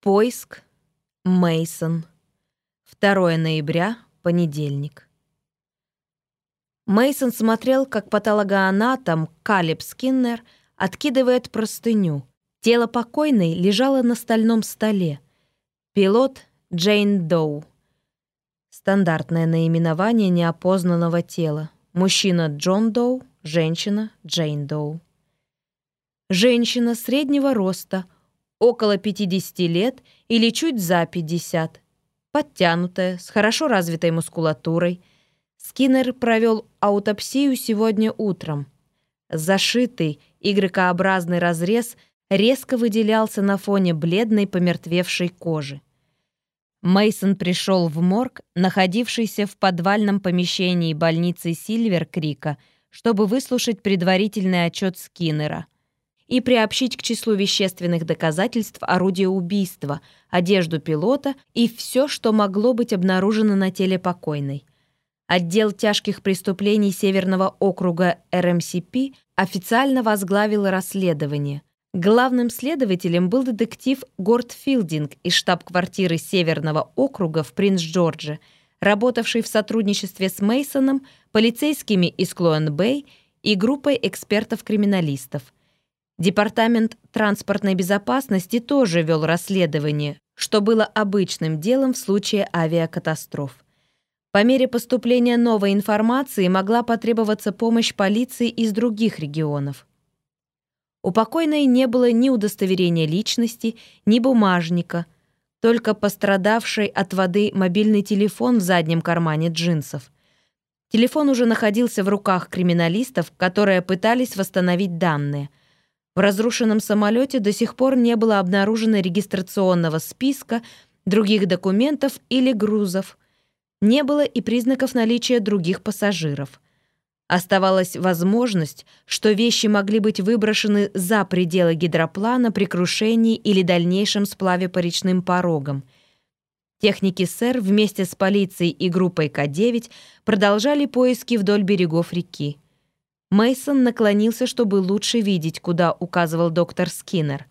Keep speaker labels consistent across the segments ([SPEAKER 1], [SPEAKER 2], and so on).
[SPEAKER 1] Поиск. Мейсон. 2 ноября, понедельник. Мейсон смотрел, как патологоанатом Калеб Скиннер откидывает простыню. Тело покойной лежало на стальном столе. Пилот Джейн Доу. Стандартное наименование неопознанного тела. Мужчина Джон Доу, женщина Джейн Доу. Женщина среднего роста – около 50 лет или чуть за 50, подтянутая, с хорошо развитой мускулатурой. Скиннер провел аутопсию сегодня утром. Зашитый игрокообразный разрез резко выделялся на фоне бледной помертвевшей кожи. Мейсон пришел в морг, находившийся в подвальном помещении больницы Сильвер-Крика, чтобы выслушать предварительный отчет Скиннера — и приобщить к числу вещественных доказательств орудие убийства, одежду пилота и все, что могло быть обнаружено на теле покойной. Отдел тяжких преступлений Северного округа РМСП официально возглавил расследование. Главным следователем был детектив Горд Филдинг из штаб-квартиры Северного округа в Принц-Джордже, работавший в сотрудничестве с Мейсоном, полицейскими из Клоэн-Бэй и группой экспертов-криминалистов – Департамент транспортной безопасности тоже вел расследование, что было обычным делом в случае авиакатастроф. По мере поступления новой информации могла потребоваться помощь полиции из других регионов. У покойной не было ни удостоверения личности, ни бумажника, только пострадавший от воды мобильный телефон в заднем кармане джинсов. Телефон уже находился в руках криминалистов, которые пытались восстановить данные – в разрушенном самолете до сих пор не было обнаружено регистрационного списка, других документов или грузов. Не было и признаков наличия других пассажиров. Оставалась возможность, что вещи могли быть выброшены за пределы гидроплана при крушении или дальнейшем сплаве по речным порогам. Техники СЭР вместе с полицией и группой К-9 продолжали поиски вдоль берегов реки. Мейсон наклонился, чтобы лучше видеть, куда указывал доктор Скиннер.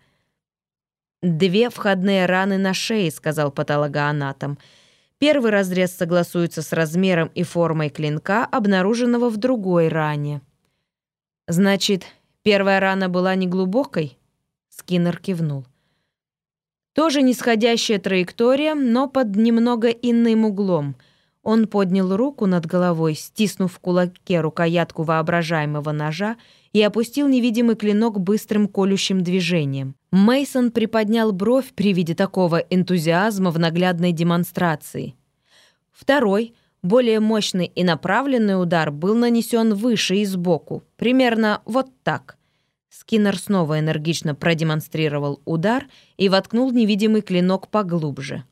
[SPEAKER 1] «Две входные раны на шее», — сказал патологоанатом. Первый разрез согласуется с размером и формой клинка, обнаруженного в другой ране. «Значит, первая рана была неглубокой?» Скиннер кивнул. «Тоже нисходящая траектория, но под немного иным углом — он поднял руку над головой, стиснув в кулаке рукоятку воображаемого ножа и опустил невидимый клинок быстрым колющим движением. Мейсон приподнял бровь при виде такого энтузиазма в наглядной демонстрации. Второй, более мощный и направленный удар был нанесен выше и сбоку, примерно вот так. Скиннер снова энергично продемонстрировал удар и воткнул невидимый клинок поглубже.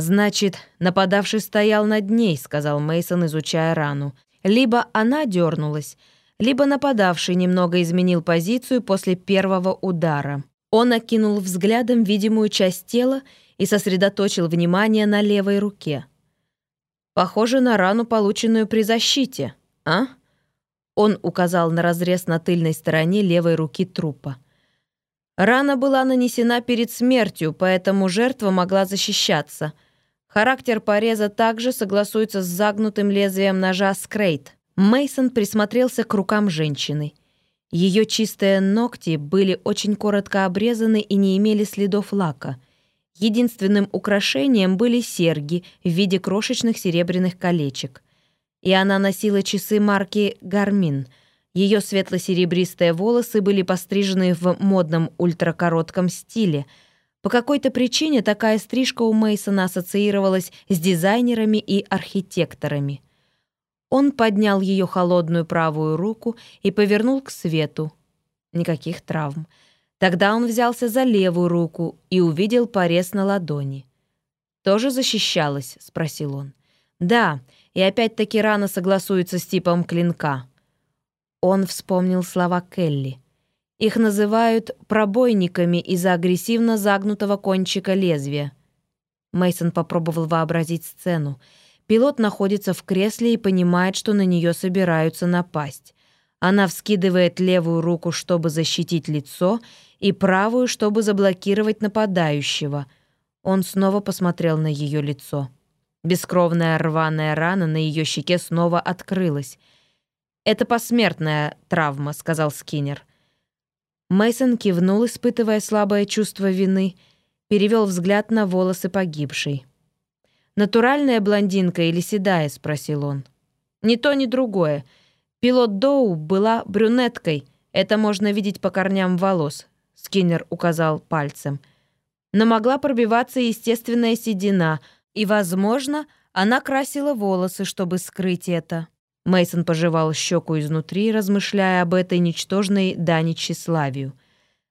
[SPEAKER 1] Значит, нападавший стоял над ней, сказал Мейсон, изучая рану. Либо она дернулась, либо нападавший немного изменил позицию после первого удара. Он окинул взглядом видимую часть тела и сосредоточил внимание на левой руке. Похоже на рану, полученную при защите, а? Он указал на разрез на тыльной стороне левой руки трупа. Рана была нанесена перед смертью, поэтому жертва могла защищаться. Характер пореза также согласуется с загнутым лезвием ножа Скрейт. Мейсон присмотрелся к рукам женщины. Ее чистые ногти были очень коротко обрезаны и не имели следов лака. Единственным украшением были серьги в виде крошечных серебряных колечек. И она носила часы марки «Гармин», ее светло-серебристые волосы были пострижены в модном ультракоротком стиле. По какой-то причине такая стрижка у Мейсона ассоциировалась с дизайнерами и архитекторами. Он поднял ее холодную правую руку и повернул к свету. Никаких травм. Тогда он взялся за левую руку и увидел порез на ладони. «Тоже защищалась?» — спросил он. «Да, и опять-таки рана согласуется с типом клинка». Он вспомнил слова Келли. Их называют пробойниками из-за агрессивно загнутого кончика лезвия. Мейсон попробовал вообразить сцену. Пилот находится в кресле и понимает, что на нее собираются напасть. Она вскидывает левую руку, чтобы защитить лицо, и правую, чтобы заблокировать нападающего. Он снова посмотрел на ее лицо. Бескровная рваная рана на ее щеке снова открылась. «Это посмертная травма», — сказал Скиннер. Мейсон кивнул, испытывая слабое чувство вины, перевел взгляд на волосы погибшей. «Натуральная блондинка или седая?» — спросил он. «Ни то, ни другое. Пилот Доу была брюнеткой. Это можно видеть по корням волос», — Скиннер указал пальцем. «Но могла пробиваться естественная седина, и, возможно, она красила волосы, чтобы скрыть это». Мейсон пожевал щеку изнутри, размышляя об этой ничтожной дани тщеславию.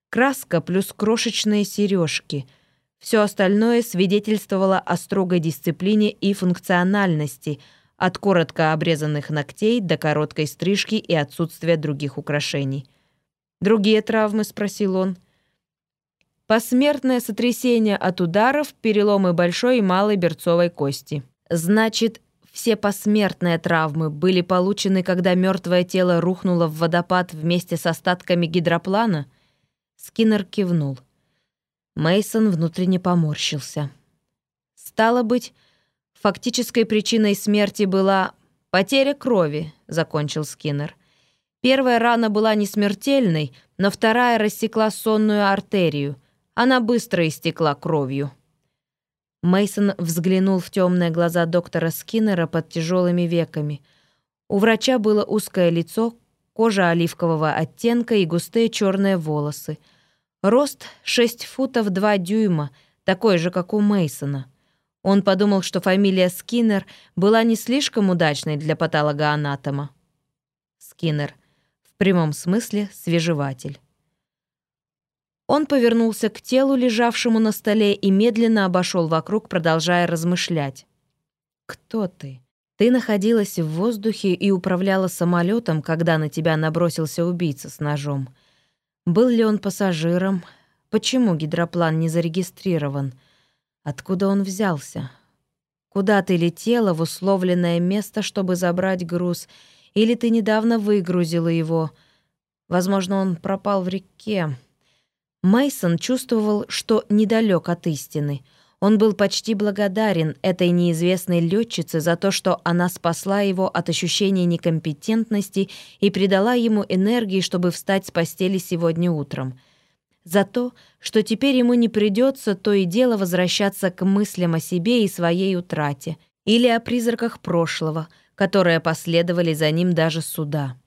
[SPEAKER 1] Краска плюс крошечные сережки — все остальное свидетельствовало о строгой дисциплине и функциональности, от коротко обрезанных ногтей до короткой стрижки и отсутствия других украшений. «Другие травмы?» — спросил он. «Посмертное сотрясение от ударов, переломы большой и малой берцовой кости. Значит, все посмертные травмы были получены, когда мертвое тело рухнуло в водопад вместе с остатками гидроплана?» Скиннер кивнул. Мейсон внутренне поморщился. Стало быть, фактической причиной смерти была потеря крови, закончил Скиннер. Первая рана была не смертельной, но вторая рассекла сонную артерию. Она быстро истекла кровью. Мейсон взглянул в темные глаза доктора Скиннера под тяжелыми веками. У врача было узкое лицо, кожа оливкового оттенка и густые черные волосы — Рост 6 футов 2 дюйма, такой же, как у Мейсона. Он подумал, что фамилия Скиннер была не слишком удачной для патологоанатома. Скиннер. В прямом смысле свежеватель. Он повернулся к телу, лежавшему на столе, и медленно обошел вокруг, продолжая размышлять. «Кто ты? Ты находилась в воздухе и управляла самолетом, когда на тебя набросился убийца с ножом. Был ли он пассажиром? Почему гидроплан не зарегистрирован? Откуда он взялся? Куда ты летела в условленное место, чтобы забрать груз? Или ты недавно выгрузила его? Возможно, он пропал в реке. Мейсон чувствовал, что недалек от истины — он был почти благодарен этой неизвестной летчице за то, что она спасла его от ощущения некомпетентности и придала ему энергии, чтобы встать с постели сегодня утром. За то, что теперь ему не придется то и дело возвращаться к мыслям о себе и своей утрате, или о призраках прошлого, которые последовали за ним даже суда.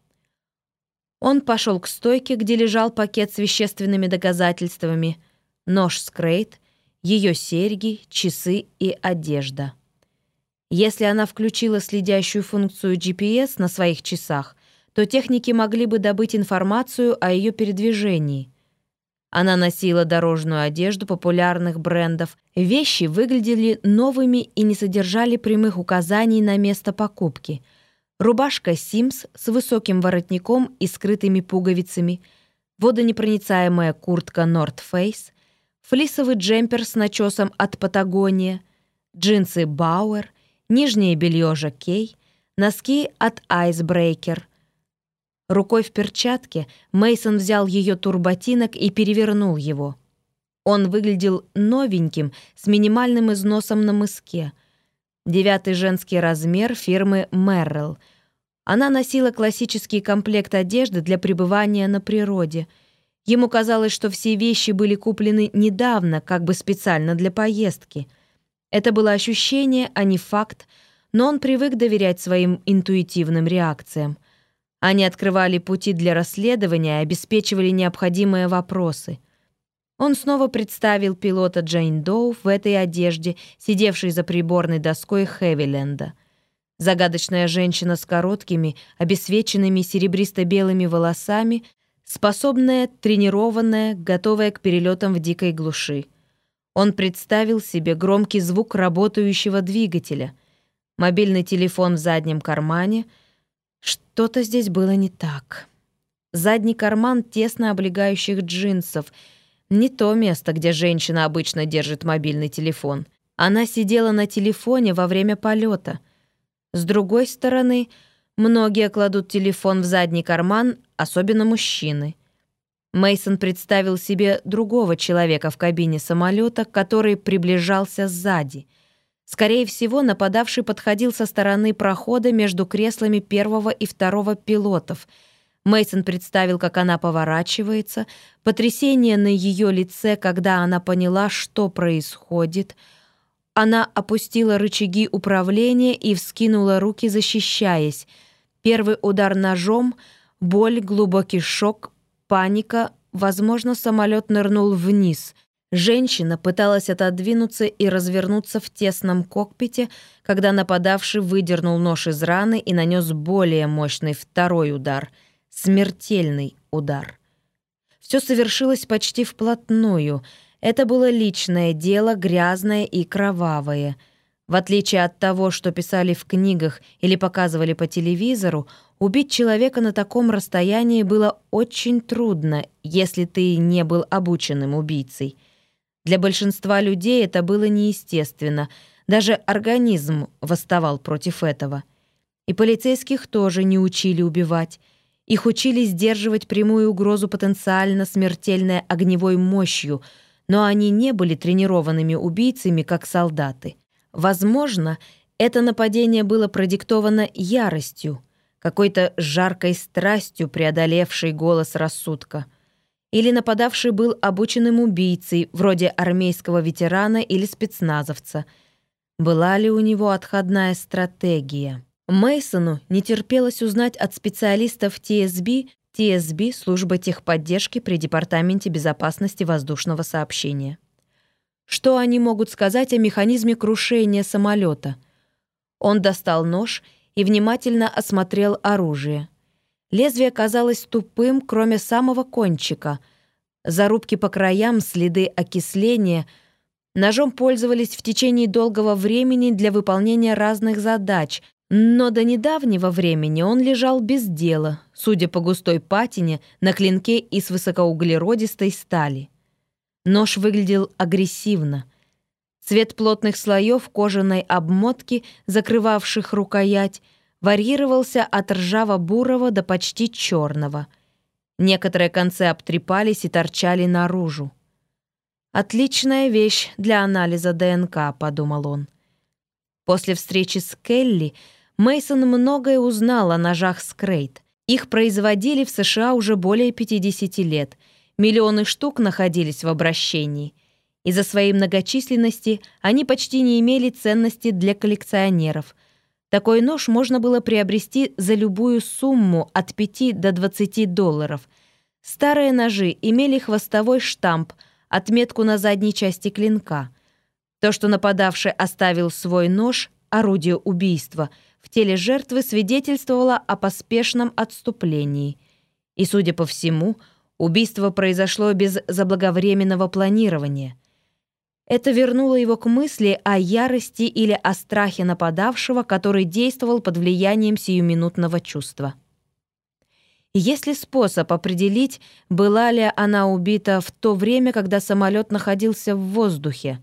[SPEAKER 1] Он пошел к стойке, где лежал пакет с вещественными доказательствами, нож скрейт — ее серьги, часы и одежда. Если она включила следящую функцию GPS на своих часах, то техники могли бы добыть информацию о ее передвижении. Она носила дорожную одежду популярных брендов. Вещи выглядели новыми и не содержали прямых указаний на место покупки. Рубашка Sims с высоким воротником и скрытыми пуговицами, водонепроницаемая куртка North Face — флисовый джемпер с начесом от Патагония, джинсы Бауэр, нижнее белье Жакей, носки от Айсбрейкер. Рукой в перчатке Мейсон взял ее турботинок и перевернул его. Он выглядел новеньким, с минимальным износом на мыске. Девятый женский размер фирмы Merrell. Она носила классический комплект одежды для пребывания на природе — Ему казалось, что все вещи были куплены недавно, как бы специально для поездки. Это было ощущение, а не факт, но он привык доверять своим интуитивным реакциям. Они открывали пути для расследования и обеспечивали необходимые вопросы. Он снова представил пилота Джейн Доу в этой одежде, сидевшей за приборной доской Хэвиленда. Загадочная женщина с короткими, обесвеченными серебристо-белыми волосами способная, тренированная, готовая к перелетам в дикой глуши. Он представил себе громкий звук работающего двигателя, мобильный телефон в заднем кармане. Что-то здесь было не так. Задний карман тесно облегающих джинсов — не то место, где женщина обычно держит мобильный телефон. Она сидела на телефоне во время полета. С другой стороны — Многие кладут телефон в задний карман, особенно мужчины. Мейсон представил себе другого человека в кабине самолета, который приближался сзади. Скорее всего, нападавший подходил со стороны прохода между креслами первого и второго пилотов. Мейсон представил, как она поворачивается, потрясение на ее лице, когда она поняла, что происходит. Она опустила рычаги управления и вскинула руки, защищаясь. Первый удар ножом, боль, глубокий шок, паника, возможно, самолет нырнул вниз — Женщина пыталась отодвинуться и развернуться в тесном кокпите, когда нападавший выдернул нож из раны и нанес более мощный второй удар — смертельный удар. Все совершилось почти вплотную. Это было личное дело, грязное и кровавое. В отличие от того, что писали в книгах или показывали по телевизору, убить человека на таком расстоянии было очень трудно, если ты не был обученным убийцей — для большинства людей это было неестественно. Даже организм восставал против этого. И полицейских тоже не учили убивать. Их учили сдерживать прямую угрозу потенциально смертельной огневой мощью, но они не были тренированными убийцами, как солдаты. Возможно, это нападение было продиктовано яростью, какой-то жаркой страстью, преодолевшей голос рассудка — или нападавший был обученным убийцей, вроде армейского ветерана или спецназовца. Была ли у него отходная стратегия? Мейсону не терпелось узнать от специалистов ТСБ, ТСБ — служба техподдержки при Департаменте безопасности воздушного сообщения. Что они могут сказать о механизме крушения самолета? Он достал нож и внимательно осмотрел оружие — Лезвие казалось тупым, кроме самого кончика. Зарубки по краям, следы окисления. Ножом пользовались в течение долгого времени для выполнения разных задач, но до недавнего времени он лежал без дела, судя по густой патине на клинке из высокоуглеродистой стали. Нож выглядел агрессивно. Цвет плотных слоев кожаной обмотки, закрывавших рукоять — варьировался от ржаво-бурого до почти черного. Некоторые концы обтрепались и торчали наружу. «Отличная вещь для анализа ДНК», — подумал он. После встречи с Келли Мейсон многое узнал о ножах Скрейт. Их производили в США уже более 50 лет. Миллионы штук находились в обращении. Из-за своей многочисленности они почти не имели ценности для коллекционеров — такой нож можно было приобрести за любую сумму от 5 до 20 долларов. Старые ножи имели хвостовой штамп, отметку на задней части клинка. То, что нападавший оставил свой нож, орудие убийства, в теле жертвы свидетельствовало о поспешном отступлении. И, судя по всему, убийство произошло без заблаговременного планирования. Это вернуло его к мысли о ярости или о страхе нападавшего, который действовал под влиянием сиюминутного чувства. Есть ли способ определить, была ли она убита в то время, когда самолет находился в воздухе?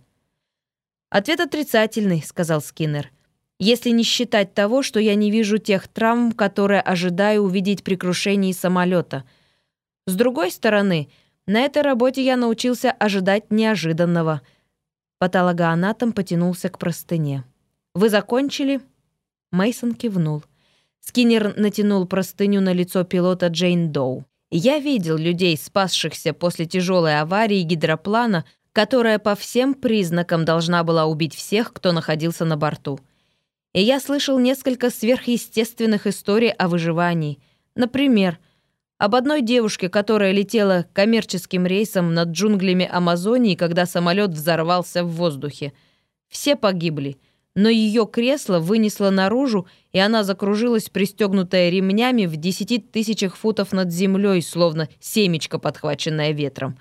[SPEAKER 1] «Ответ отрицательный», — сказал Скиннер. «Если не считать того, что я не вижу тех травм, которые ожидаю увидеть при крушении самолета. С другой стороны, на этой работе я научился ожидать неожиданного — Патологоанатом потянулся к простыне. «Вы закончили?» Мейсон кивнул. Скиннер натянул простыню на лицо пилота Джейн Доу. «Я видел людей, спасшихся после тяжелой аварии гидроплана, которая по всем признакам должна была убить всех, кто находился на борту. И я слышал несколько сверхъестественных историй о выживании. Например, об одной девушке, которая летела коммерческим рейсом над джунглями Амазонии, когда самолет взорвался в воздухе. Все погибли, но ее кресло вынесло наружу, и она закружилась, пристегнутая ремнями в десяти тысячах футов над землей, словно семечко, подхваченное ветром.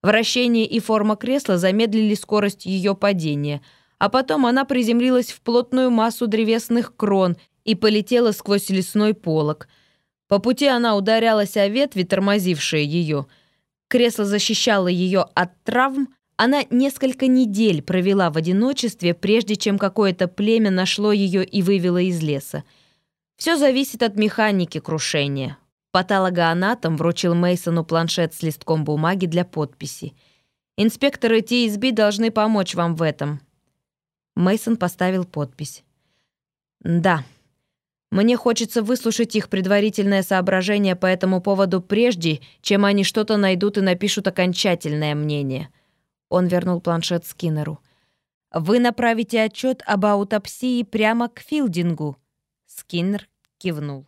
[SPEAKER 1] Вращение и форма кресла замедлили скорость ее падения, а потом она приземлилась в плотную массу древесных крон и полетела сквозь лесной полог — по пути она ударялась о ветви, тормозившие ее. Кресло защищало ее от травм. Она несколько недель провела в одиночестве, прежде чем какое-то племя нашло ее и вывело из леса. Все зависит от механики крушения. Патологоанатом вручил Мейсону планшет с листком бумаги для подписи. Инспекторы ТСБ должны помочь вам в этом. Мейсон поставил подпись. Да. Мне хочется выслушать их предварительное соображение по этому поводу прежде, чем они что-то найдут и напишут окончательное мнение. Он вернул планшет Скиннеру. Вы направите отчет об аутопсии прямо к Филдингу. Скиннер кивнул.